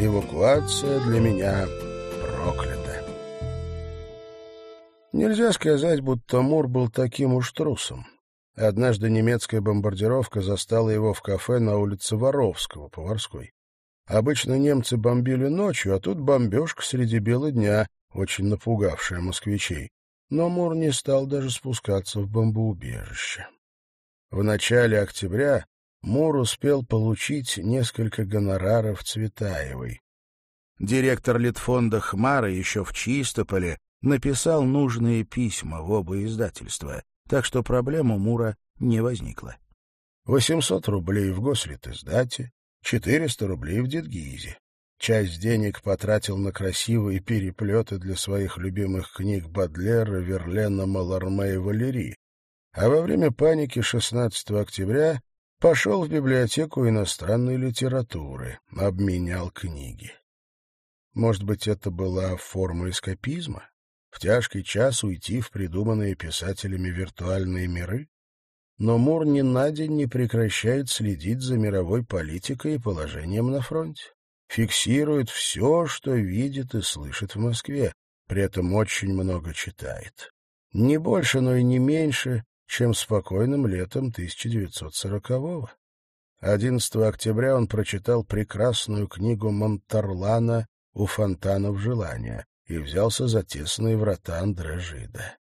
Эвакуация для меня проклята. Нельзя сказать, будто Мур был таким уж трусом. Однажды немецкая бомбардировка застала его в кафе на улице Воровского, Поварской. Обычно немцы бомбили ночью, а тут бомбежка среди бела дня, очень напугавшая москвичей. Но Мур не стал даже спускаться в бомбоубежище. В начале октября Мур успел получить несколько гонораров Цветаевой. Директор Литфонда Хмара еще в Чистополе написал нужные письма в оба издательства, так что проблем у Мура не возникло. 800 рублей в Гослитиздате, 400 рублей в Дедгизе. Часть денег потратил на красивые переплеты для своих любимых книг Бадлера, Верлена, Маларме и Валерии. А во время паники 16 октября пошел в библиотеку иностранной литературы, обменял книги. Может быть, это была форма эскапизма? В тяжкий час уйти в придуманные писателями виртуальные миры? но Мур ни на день не прекращает следить за мировой политикой и положением на фронте. Фиксирует все, что видит и слышит в Москве, при этом очень много читает. Не больше, но и не меньше, чем спокойным летом 1940-го. 11 октября он прочитал прекрасную книгу Монтарлана «У фонтанов желания» и взялся за тесные врата Андре Жида.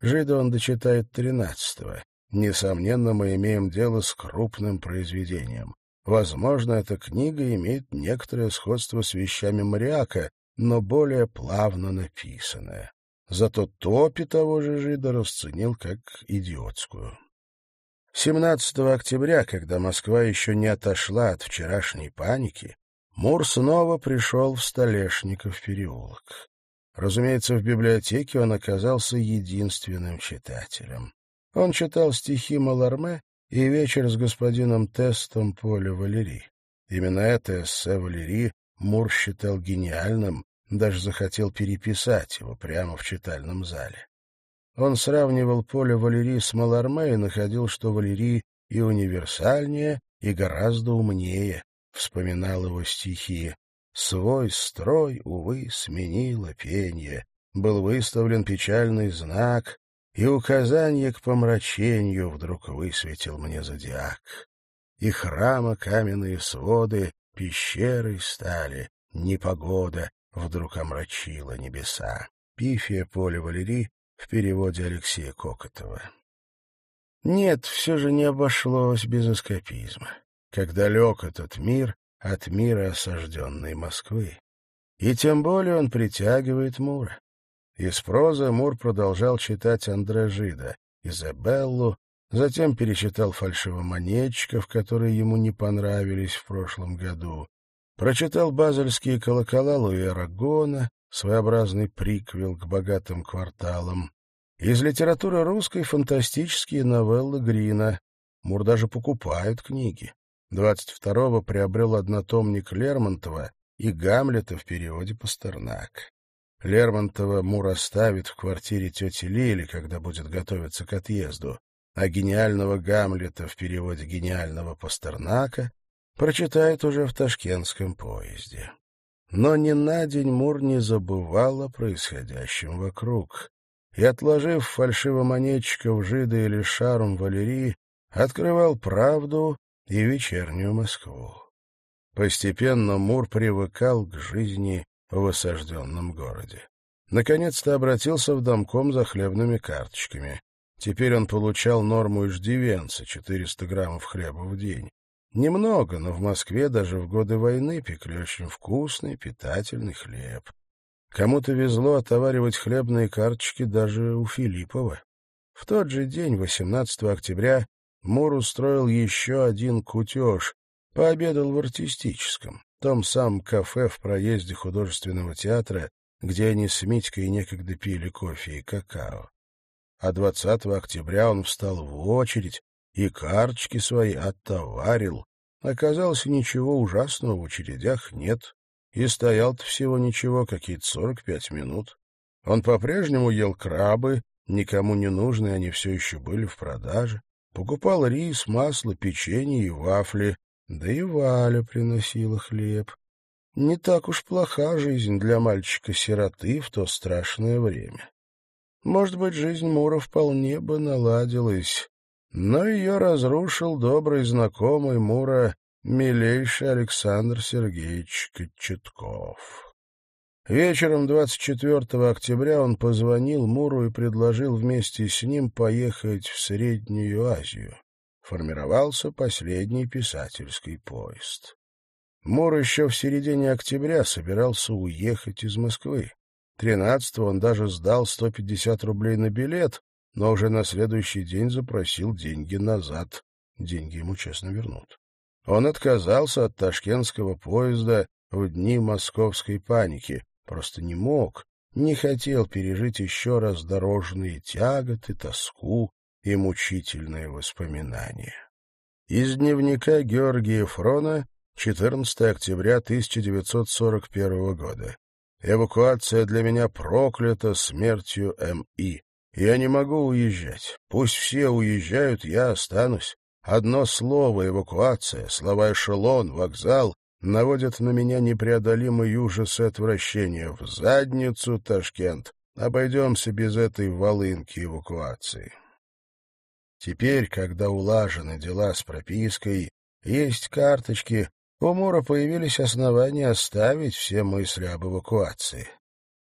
Жида он дочитает 13-го, Несомненно, мы имеем дело с крупным произведением. Возможно, эта книга имеет некоторое сходство с вещами Мариака, но более плавно написанная. Зато топи того же жида расценил как идиотскую. 17 октября, когда Москва еще не отошла от вчерашней паники, Мур снова пришел в Столешников переулок. Разумеется, в библиотеке он оказался единственным читателем. Он читал стихи Маларме и вечер с господином Тестом Поля Валери. Именно это эссе Валери Мур считал гениальным, даже захотел переписать его прямо в читальном зале. Он сравнивал Поля Валери с Маларме и находил, что Валери и универсальнее, и гораздо умнее, вспоминал его стихи. Свой строй, увы, сменило пенье. Был выставлен печальный знак, и указание к помрачению вдруг высветил мне зодиак. И храма каменные своды пещерой стали, непогода вдруг омрачила небеса. Пифия Поле Валерий в переводе Алексея Кокотова. Нет, все же не обошлось без эскапизма. Как далек этот мир от мира осажденной Москвы. И тем более он притягивает Мура. Из прозы Мур продолжал читать Андре Жида, Изабеллу, затем перечитал фальшивомонетчиков, которые ему не понравились в прошлом году, прочитал базельские колокола Луи Арагона, своеобразный приквел к богатым кварталам. Из литературы русской фантастические новеллы Грина. Мур даже покупает книги. 22-го приобрел однотомник Лермонтова и Гамлета в переводе Пастернак. Лермонтова Мур оставит в квартире тети Лили, когда будет готовиться к отъезду, а гениального Гамлета в переводе гениального Пастернака прочитает уже в ташкентском поезде. Но ни на день Мур не забывал о происходящем вокруг, и, отложив фальшивомонетчиков Жида или Шарум Валерии, открывал правду и вечернюю Москву. Постепенно Мур привыкал к жизни в осажденном городе. Наконец-то обратился в домком за хлебными карточками. Теперь он получал норму иждивенца — 400 граммов хлеба в день. Немного, но в Москве даже в годы войны пекли очень вкусный, питательный хлеб. Кому-то везло отоваривать хлебные карточки даже у Филиппова. В тот же день, 18 октября, Мур устроил еще один кутеж, пообедал в артистическом том самом кафе в проезде художественного театра, где они с Митькой некогда пили кофе и какао. А 20 октября он встал в очередь и карточки свои оттоварил. Оказалось, ничего ужасного в очередях нет. И стоял-то всего ничего, какие-то 45 минут. Он по-прежнему ел крабы, никому не нужные, они все еще были в продаже. Покупал рис, масло, печенье и вафли, да и Валя приносила хлеб. Не так уж плоха жизнь для мальчика-сироты в то страшное время. Может быть, жизнь Мура вполне бы наладилась, но ее разрушил добрый знакомый Мура, милейший Александр Сергеевич Кочетков. Вечером 24 октября он позвонил Муру и предложил вместе с ним поехать в Среднюю Азию. Формировался последний писательский поезд. Мур еще в середине октября собирался уехать из Москвы. Тринадцатого он даже сдал 150 рублей на билет, но уже на следующий день запросил деньги назад. Деньги ему честно вернут. Он отказался от ташкентского поезда в дни московской паники. Просто не мог, не хотел пережить еще раз дорожные тяготы, тоску и мучительные воспоминания. Из дневника Георгия Фрона 14 октября 1941 года. Эвакуация для меня проклята смертью М.И. Я не могу уезжать. Пусть все уезжают, я останусь. Одно слово — эвакуация, слова «эшелон», «вокзал» наводят на меня непреодолимый ужас и отвращение. В задницу, Ташкент. Обойдемся без этой волынки эвакуации. Теперь, когда улажены дела с пропиской, есть карточки, у Мура появились основания оставить все мысли об эвакуации.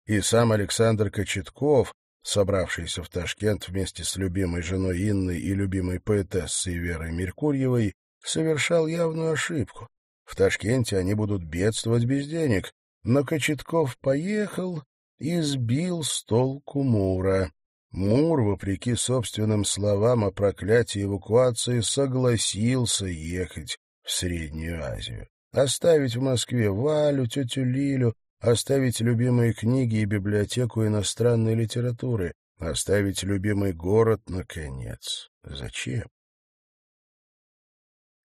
И сам Александр Кочетков, собравшийся в Ташкент вместе с любимой женой Инной и любимой поэтессой Верой Меркурьевой, совершал явную ошибку. В Ташкенте они будут бедствовать без денег, но Кочетков поехал и сбил с толку Мура. Мур, вопреки собственным словам о проклятии эвакуации, согласился ехать в Среднюю Азию. Оставить в Москве Валю, тетю Лилю, оставить любимые книги и библиотеку иностранной литературы, оставить любимый город, наконец. Зачем?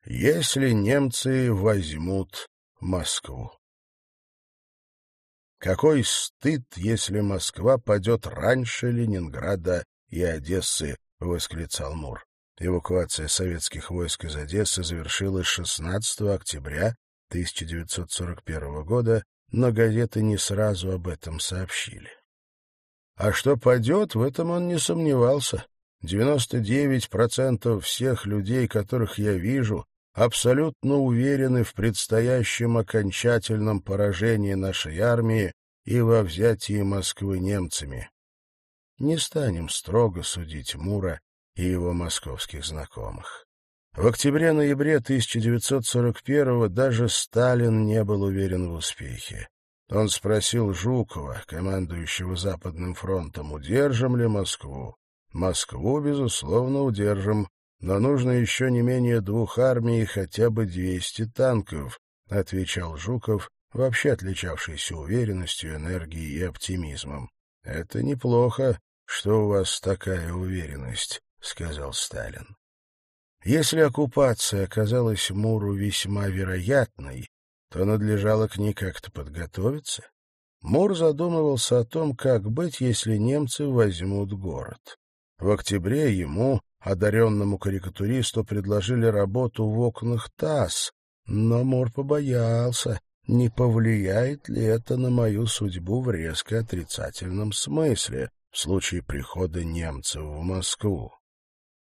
Если немцы возьмут Москву. Какой стыд, если Москва падет раньше Ленинграда и Одессы, — восклицал Мур. Эвакуация советских войск из Одессы завершилась 16 октября 1941 года, но газеты не сразу об этом сообщили. А что падет, в этом он не сомневался. 99% всех людей, которых я вижу, абсолютно уверены в предстоящем окончательном поражении нашей армии и во взятии Москвы немцами. Не станем строго судить Мура и его московских знакомых. В октябре-ноябре 1941-го даже Сталин не был уверен в успехе. Он спросил Жукова, командующего Западным фронтом, удержим ли Москву. Москву, безусловно, удержим, но нужно еще не менее двух армий и хотя бы 200 танков, отвечал Жуков, вообще отличавшийся уверенностью, энергией и оптимизмом. Это неплохо, что у вас такая уверенность. — сказал Сталин. Если оккупация оказалась Муру весьма вероятной, то надлежало к ней как-то подготовиться. Мур задумывался о том, как быть, если немцы возьмут город. В октябре ему, одаренному карикатуристу, предложили работу в окнах ТАСС, но Мур побоялся, не повлияет ли это на мою судьбу в резко отрицательном смысле в случае прихода немцев в Москву.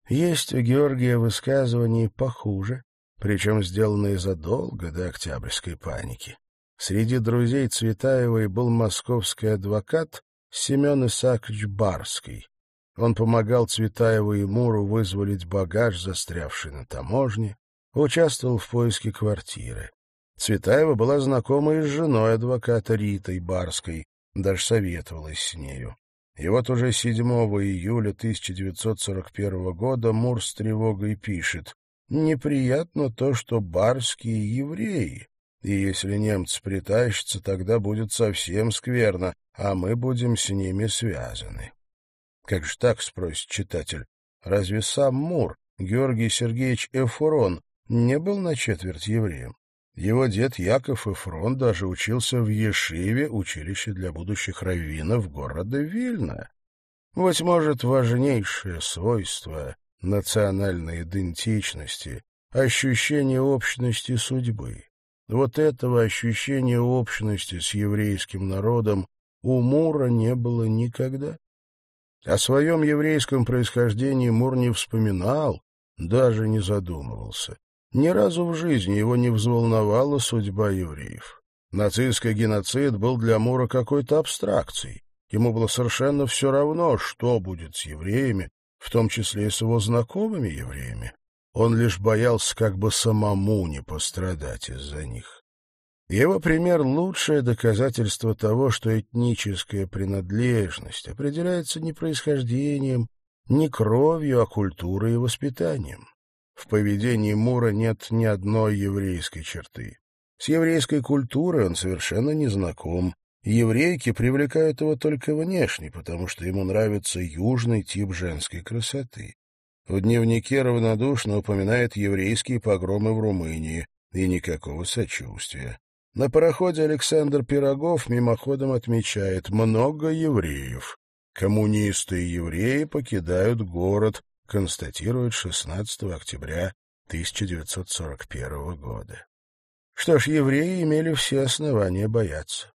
Есть у Георгия высказывания похуже, причем сделанные задолго до Октябрьской паники. Среди друзей Цветаевой был московский адвокат Семен Исаакович Барский. Он помогал Цветаеву и Муру вызволить багаж, застрявший на таможне, участвовал в поиске квартиры. Цветаева была знакома и с женой адвоката Ритой Барской, даже советовалась с нею. И вот уже 7 июля 1941 года Мур с тревогой пишет «Неприятно то, что барские евреи, и если немцы притащатся, тогда будет совсем скверно, а мы будем с ними связаны». Как же так, спросит читатель, разве сам Мур, Георгий Сергеевич Эфурон, не был на четверть евреем? Его дед Яков Эфрон даже учился в Ешиве, училище для будущих раввинов города Вильна. Быть может, важнейшее свойство национальной идентичности — ощущение общности судьбы. Вот этого ощущения общности с еврейским народом у Мура не было никогда. О своем еврейском происхождении Мур не вспоминал, даже не задумывался. Ни разу в жизни его не взволновала судьба евреев. Нацистский геноцид был для Мура какой-то абстракцией. Ему было совершенно все равно, что будет с евреями, в том числе и с его знакомыми евреями. Он лишь боялся как бы самому не пострадать из-за них. Его пример — лучшее доказательство того, что этническая принадлежность определяется не происхождением, не кровью, а культурой и воспитанием. В поведении Мура нет ни одной еврейской черты. С еврейской культурой он совершенно не знаком. Еврейки привлекают его только внешне, потому что ему нравится южный тип женской красоты. В дневнике равнодушно упоминает еврейские погромы в Румынии, и никакого сочувствия. На пароходе Александр Пирогов мимоходом отмечает «много евреев». Коммунисты и евреи покидают город, констатирует 16 октября 1941 года. Что ж, евреи имели все основания бояться.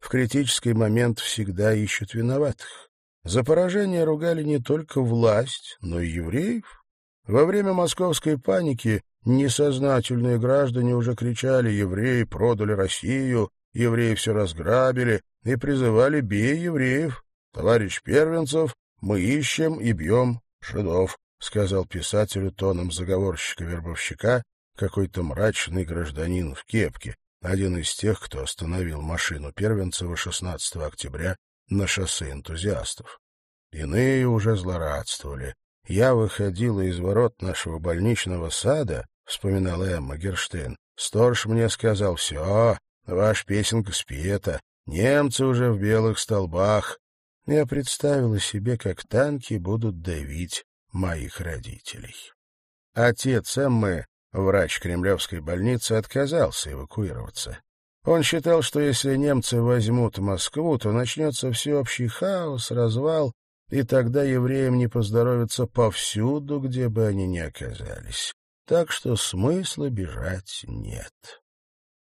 В критический момент всегда ищут виноватых. За поражение ругали не только власть, но и евреев. Во время московской паники несознательные граждане уже кричали «Евреи продали Россию», «Евреи все разграбили» и призывали «Бей евреев». «Товарищ Первенцев, мы ищем и бьем жидов», — сказал писателю тоном заговорщика-вербовщика какой-то мрачный гражданин в кепке, один из тех, кто остановил машину Первенцева 16 октября на шоссе энтузиастов. Иные уже злорадствовали. «Я выходила из ворот нашего больничного сада», — вспоминала Эмма Герштейн. «Сторож мне сказал, все, ваша песенка спета, немцы уже в белых столбах». Я представила себе, как танки будут давить моих родителей. Отец Эммы, врач Кремлевской больницы, отказался эвакуироваться. Он считал, что если немцы возьмут Москву, то начнется всеобщий хаос, развал, и тогда евреям не поздоровится повсюду, где бы они ни оказались. Так что смысла бежать нет.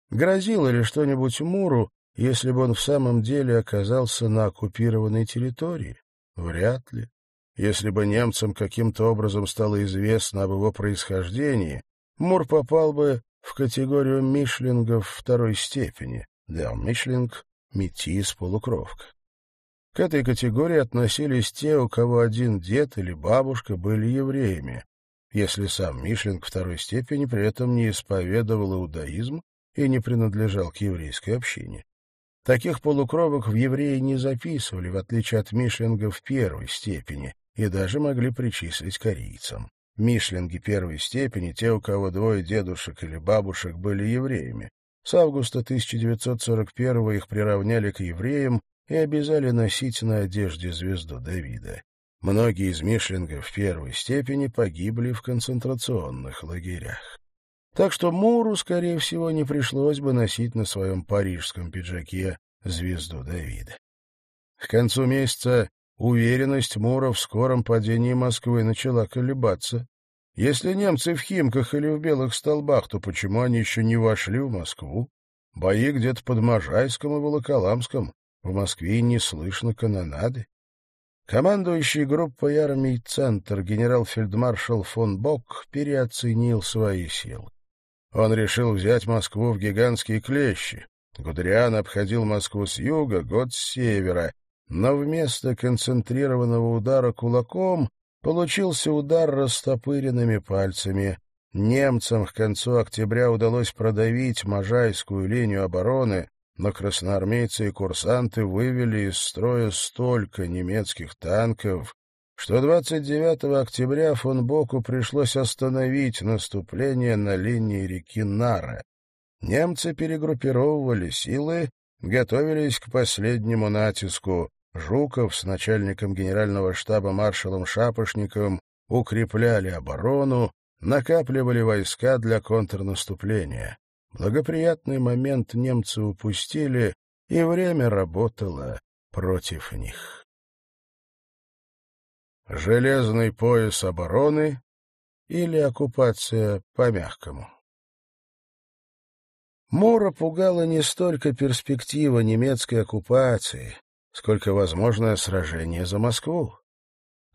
Грозило ли что-нибудь Муру, если бы он в самом деле оказался на оккупированной территории? Вряд ли. Если бы немцам каким-то образом стало известно об его происхождении, Мур попал бы в категорию мишлингов второй степени, да, мишлинг — метис-полукровка. К этой категории относились те, у кого один дед или бабушка были евреями, если сам Мишлинг второй степени при этом не исповедовал иудаизм и не принадлежал к еврейской общине. Таких полукровок в евреи не записывали, в отличие от Мишлинга в первой степени, и даже могли причислить корейцам. Мишлинги первой степени, те, у кого двое дедушек или бабушек были евреями. С августа 1941 их приравняли к евреям и обязали носить на одежде звезду Давида. Многие из мишлингов первой степени погибли в концентрационных лагерях. Так что Муру, скорее всего, не пришлось бы носить на своем парижском пиджаке звезду Давида. К концу месяца Уверенность Мура в скором падении Москвы начала колебаться. Если немцы в Химках или в Белых столбах, то почему они еще не вошли в Москву? Бои где-то под Можайском и Волоколамском. В Москве не слышно канонады. Командующий группой армий «Центр» генерал-фельдмаршал фон Бок переоценил свои силы. Он решил взять Москву в гигантские клещи. Гудериан обходил Москву с юга, год с севера, но вместо концентрированного удара кулаком получился удар растопыренными пальцами. Немцам к концу октября удалось продавить Можайскую линию обороны, но красноармейцы и курсанты вывели из строя столько немецких танков, что 29 октября фон Боку пришлось остановить наступление на линии реки Нара. Немцы перегруппировывали силы, готовились к последнему натиску. Жуков с начальником генерального штаба маршалом Шапошниковым укрепляли оборону, накапливали войска для контрнаступления. Благоприятный момент немцы упустили, и время работало против них. Железный пояс обороны или оккупация по-мягкому. Мура пугала не столько перспектива немецкой оккупации, сколько возможное сражение за Москву.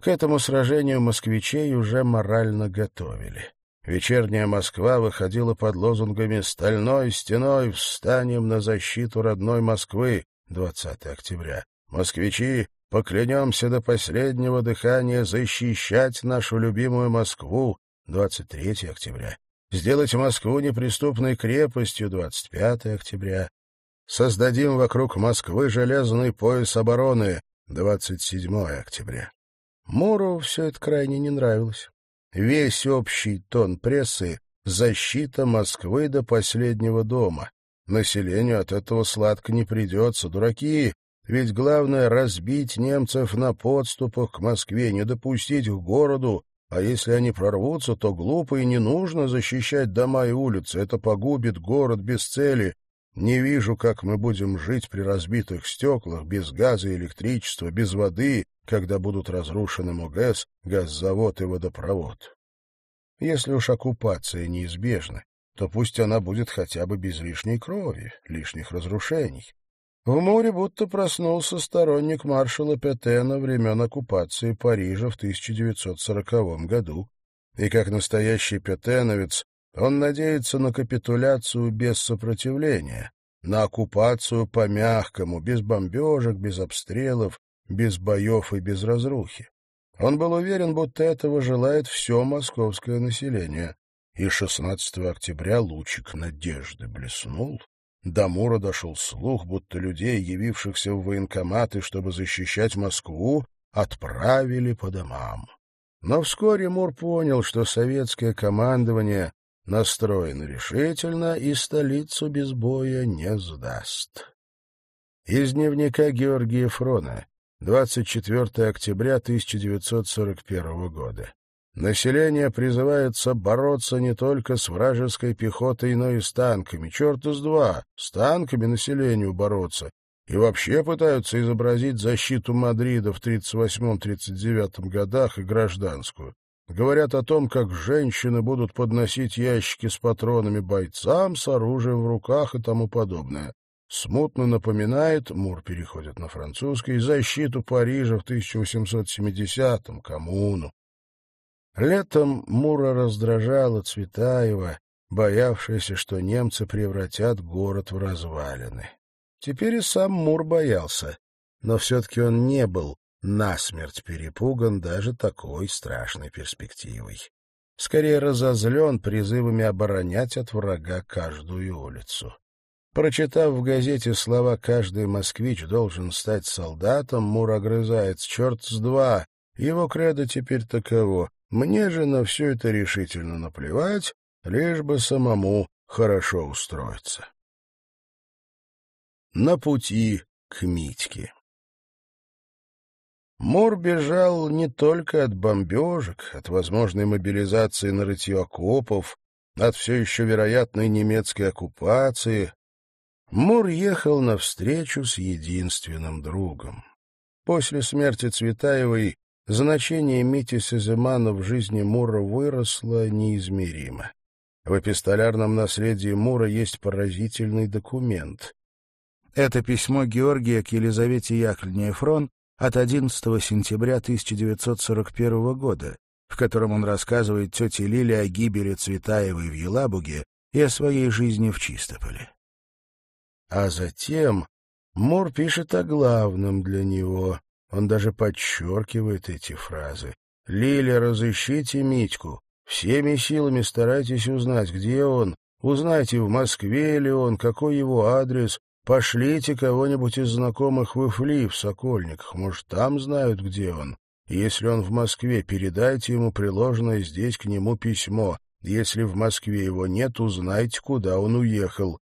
К этому сражению москвичей уже морально готовили. Вечерняя Москва выходила под лозунгами «Стальной стеной встанем на защиту родной Москвы» 20 октября. Москвичи, поклянемся до последнего дыхания защищать нашу любимую Москву 23 октября. Сделать Москву неприступной крепостью 25 октября. Создадим вокруг Москвы железный пояс обороны 27 октября. Муру все это крайне не нравилось. Весь общий тон прессы — защита Москвы до последнего дома. Населению от этого сладко не придется, дураки, ведь главное — разбить немцев на подступах к Москве, не допустить к городу, а если они прорвутся, то глупо и не нужно защищать дома и улицы, это погубит город без цели. Не вижу, как мы будем жить при разбитых стеклах, без газа и электричества, без воды, когда будут разрушены МОГЭС, газзавод и водопровод. Если уж оккупация неизбежна, то пусть она будет хотя бы без лишней крови, лишних разрушений. В море будто проснулся сторонник маршала Петена времен оккупации Парижа в 1940 году. И как настоящий петеновец, он надеется на капитуляцию без сопротивления, на оккупацию по-мягкому, без бомбежек, без обстрелов, без боев и без разрухи. Он был уверен, будто этого желает все московское население. И 16 октября лучик надежды блеснул. До Мура дошел слух, будто людей, явившихся в военкоматы, чтобы защищать Москву, отправили по домам. Но вскоре Мур понял, что советское командование настроено решительно и столицу без боя не сдаст. Из дневника Георгия Фрона 24 октября 1941 года. Население призывается бороться не только с вражеской пехотой, но и с танками. Черт из два, с танками населению бороться. И вообще пытаются изобразить защиту Мадрида в 38-39 годах и гражданскую. Говорят о том, как женщины будут подносить ящики с патронами бойцам с оружием в руках и тому подобное смутно напоминает, Мур переходит на французский, защиту Парижа в 1870-м, коммуну. Летом Мура раздражала Цветаева, боявшаяся, что немцы превратят город в развалины. Теперь и сам Мур боялся, но все-таки он не был насмерть перепуган даже такой страшной перспективой. Скорее разозлен призывами оборонять от врага каждую улицу. Прочитав в газете слова «каждый москвич должен стать солдатом», Мур огрызает «черт с два». Его кредо теперь таково. Мне же на все это решительно наплевать, лишь бы самому хорошо устроиться. На пути к Митьке Мур бежал не только от бомбежек, от возможной мобилизации на рытье окопов, от все еще вероятной немецкой оккупации, Мур ехал навстречу с единственным другом. После смерти Цветаевой значение Мити Сеземана в жизни Мура выросло неизмеримо. В эпистолярном наследии Мура есть поразительный документ. Это письмо Георгия к Елизавете Яковлевне от 11 сентября 1941 года, в котором он рассказывает тете Лиле о гибели Цветаевой в Елабуге и о своей жизни в Чистополе. А затем Мур пишет о главном для него. Он даже подчеркивает эти фразы. «Лиля, разыщите Митьку. Всеми силами старайтесь узнать, где он. Узнайте, в Москве ли он, какой его адрес. Пошлите кого-нибудь из знакомых в Ифли, в Сокольниках. Может, там знают, где он. Если он в Москве, передайте ему приложенное здесь к нему письмо. Если в Москве его нет, узнайте, куда он уехал.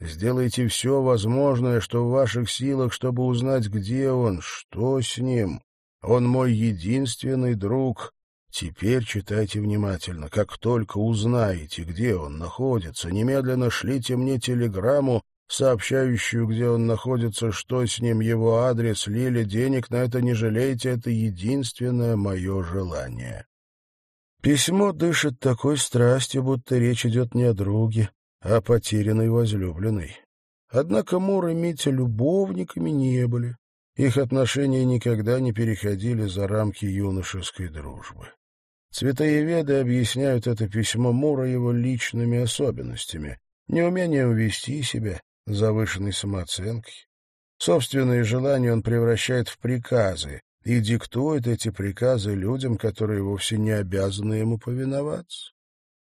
Сделайте все возможное, что в ваших силах, чтобы узнать, где он, что с ним. Он мой единственный друг. Теперь читайте внимательно. Как только узнаете, где он находится, немедленно шлите мне телеграмму, сообщающую, где он находится, что с ним, его адрес, Лили, денег на это не жалейте, это единственное мое желание. Письмо дышит такой страстью, будто речь идет не о друге, о потерянной возлюбленной. Однако Мур и Митя любовниками не были. Их отношения никогда не переходили за рамки юношеской дружбы. Цветоеведы объясняют это письмо Мура его личными особенностями, неумением вести себя, завышенной самооценкой. Собственные желания он превращает в приказы и диктует эти приказы людям, которые вовсе не обязаны ему повиноваться.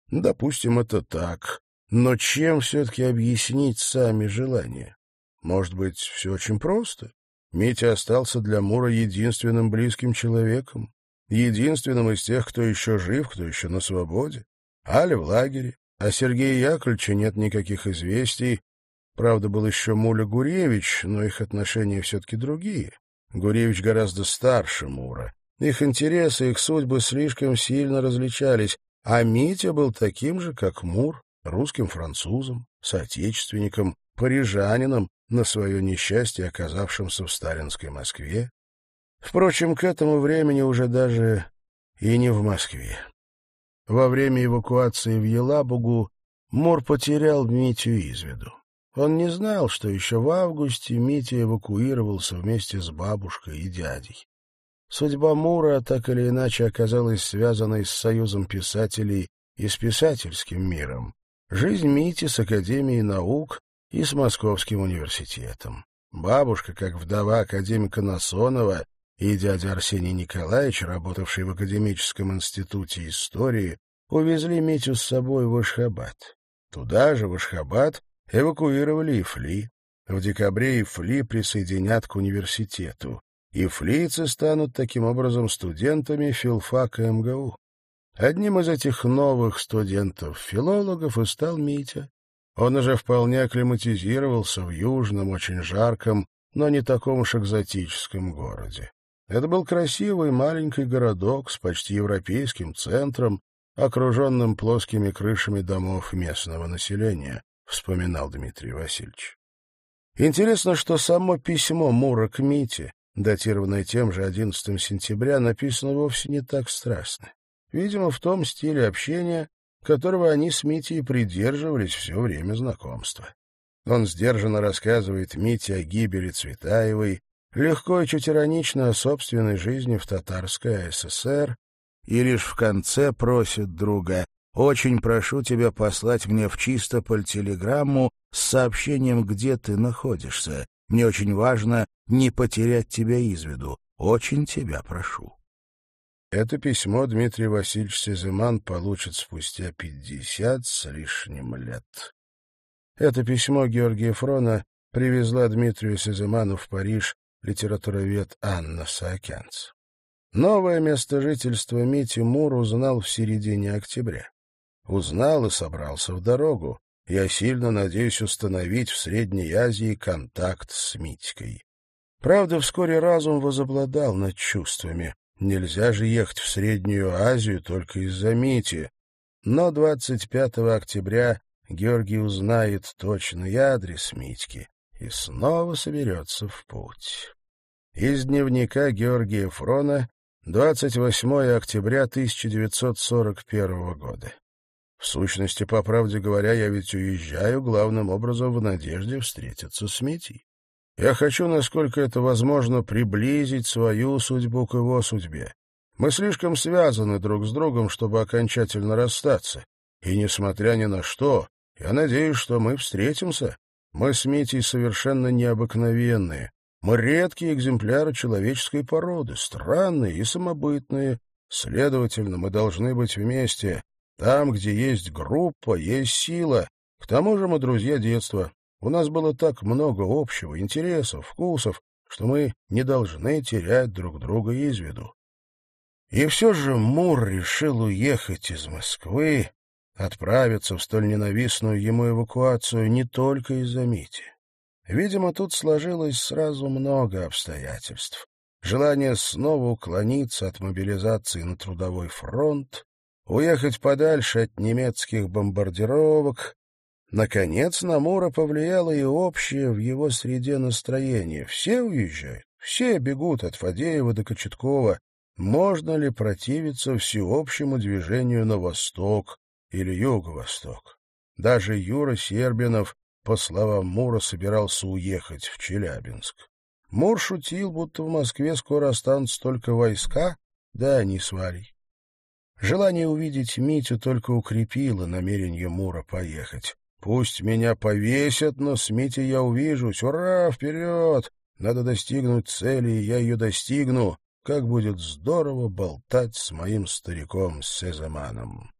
Допустим, это так. Но чем все-таки объяснить сами желания? Может быть, все очень просто? Митя остался для Мура единственным близким человеком, единственным из тех, кто еще жив, кто еще на свободе. Аля в лагере, о Сергее Яковлевиче нет никаких известий. Правда, был еще Муля Гуревич, но их отношения все-таки другие. Гуревич гораздо старше Мура. Их интересы, их судьбы слишком сильно различались, а Митя был таким же, как Мур, русским французом, соотечественником, парижанином, на свое несчастье оказавшимся в сталинской Москве. Впрочем, к этому времени уже даже и не в Москве. Во время эвакуации в Елабугу Мур потерял Митю из виду. Он не знал, что еще в августе Митя эвакуировался вместе с бабушкой и дядей. Судьба Мура так или иначе оказалась связанной с союзом писателей и с писательским миром. Жизнь Мити с Академией наук и с Московским университетом. Бабушка, как вдова академика Насонова, и дядя Арсений Николаевич, работавший в Академическом институте истории, увезли Митю с собой в Ашхабад. Туда же, в Ашхабад, эвакуировали и Фли. В декабре и Фли присоединят к университету. И флийцы станут таким образом студентами филфака МГУ. Одним из этих новых студентов-филологов и стал Митя. Он уже вполне акклиматизировался в южном, очень жарком, но не таком уж экзотическом городе. Это был красивый маленький городок с почти европейским центром, окруженным плоскими крышами домов местного населения, вспоминал Дмитрий Васильевич. Интересно, что само письмо Мура к Мите, датированное тем же 11 сентября, написано вовсе не так страстно. Видимо, в том стиле общения, которого они с Митей придерживались все время знакомства. Он сдержанно рассказывает Мите о гибели Цветаевой, легко и чуть иронично о собственной жизни в Татарской ССР, и лишь в конце просит друга «Очень прошу тебя послать мне в Чистополь телеграмму с сообщением, где ты находишься. Мне очень важно не потерять тебя из виду. Очень тебя прошу». Это письмо Дмитрий Васильевич Сеземан получит спустя пятьдесят с лишним лет. Это письмо Георгия Фрона привезла Дмитрию Сеземану в Париж литературовед Анна Саакянц. Новое место жительства Мити Мур узнал в середине октября. Узнал и собрался в дорогу. Я сильно надеюсь установить в Средней Азии контакт с Митькой. Правда, вскоре разум возобладал над чувствами. Нельзя же ехать в Среднюю Азию только из-за Мити. Но 25 октября Георгий узнает точный адрес Митьки и снова соберется в путь. Из дневника Георгия Фрона 28 октября 1941 года. В сущности, по правде говоря, я ведь уезжаю главным образом в надежде встретиться с Митей. Я хочу, насколько это возможно, приблизить свою судьбу к его судьбе. Мы слишком связаны друг с другом, чтобы окончательно расстаться. И, несмотря ни на что, я надеюсь, что мы встретимся. Мы с Митей совершенно необыкновенные. Мы редкие экземпляры человеческой породы, странные и самобытные. Следовательно, мы должны быть вместе. Там, где есть группа, есть сила. К тому же мы друзья детства. У нас было так много общего, интересов, вкусов, что мы не должны терять друг друга из виду. И все же Мур решил уехать из Москвы, отправиться в столь ненавистную ему эвакуацию не только из-за Мити. Видимо, тут сложилось сразу много обстоятельств. Желание снова уклониться от мобилизации на трудовой фронт, уехать подальше от немецких бомбардировок, Наконец, на Мура повлияло и общее в его среде настроение. Все уезжают, все бегут от Фадеева до Кочеткова. Можно ли противиться всеобщему движению на восток или юго-восток? Даже Юра Сербинов, по словам Мура, собирался уехать в Челябинск. Мур шутил, будто в Москве скоро останутся только войска, да они с. Желание увидеть Митю только укрепило намерение Мура поехать. Пусть меня повесят, но с я увижусь. Ура, вперед! Надо достигнуть цели, и я ее достигну. Как будет здорово болтать с моим стариком Сезаманом.